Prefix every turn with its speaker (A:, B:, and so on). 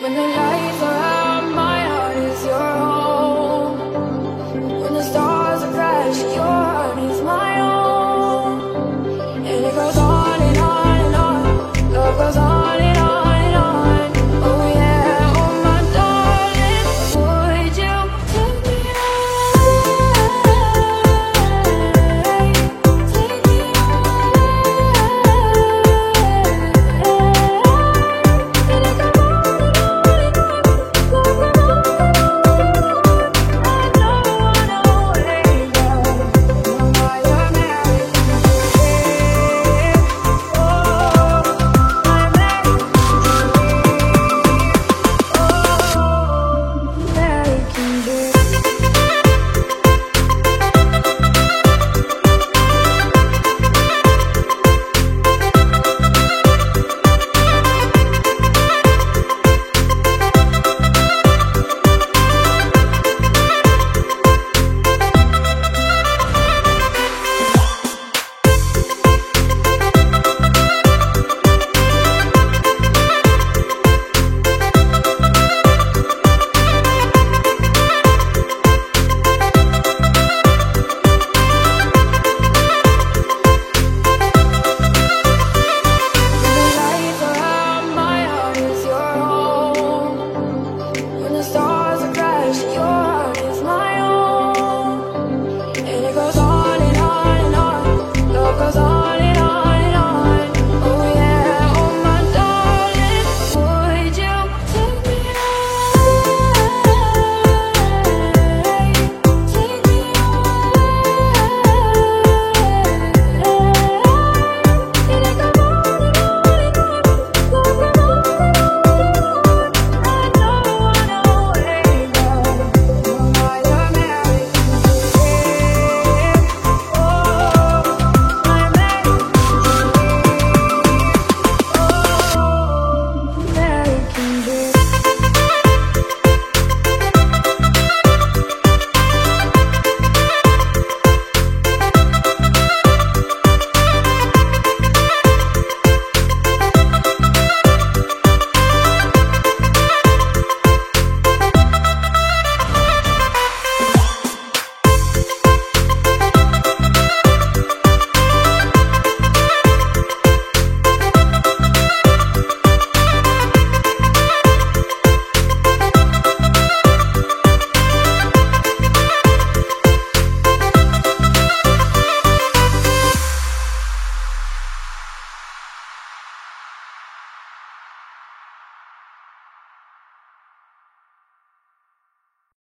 A: When the light